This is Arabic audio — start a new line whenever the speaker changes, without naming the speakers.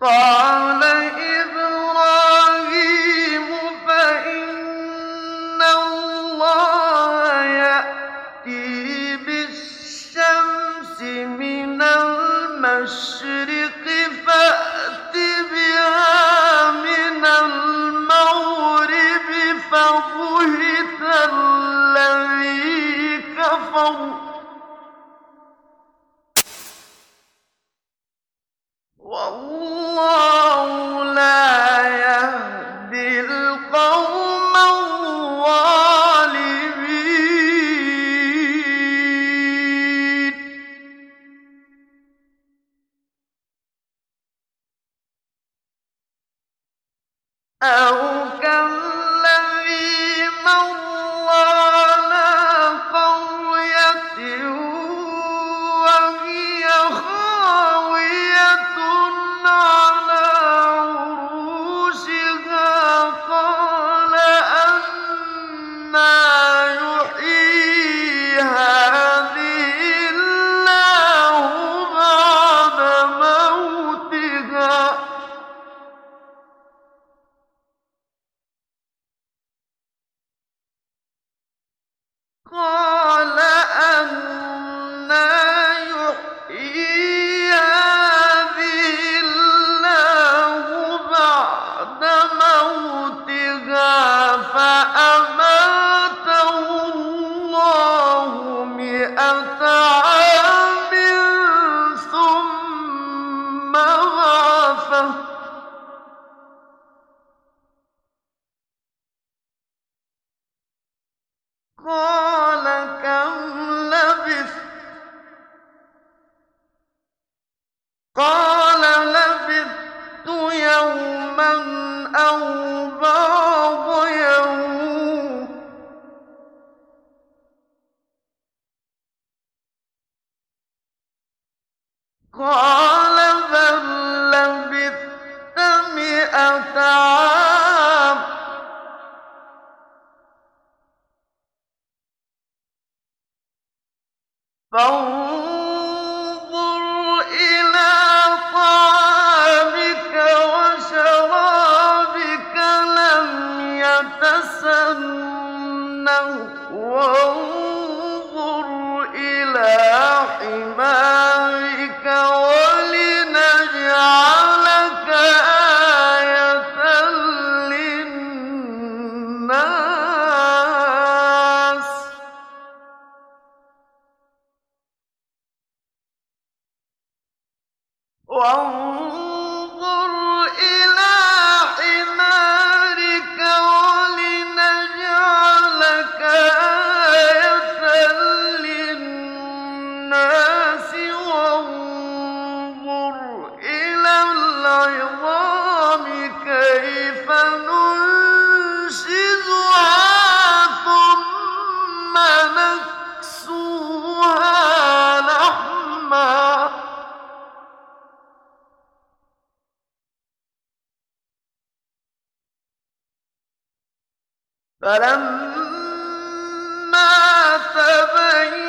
قال أو كما قال قال لبثت يوما أو بعض يوم. قال بل لبثت مئة عام. فانظر فسنه وانظر إلى حمارك ولنجعلك آية للناس. وانظر فلما تبين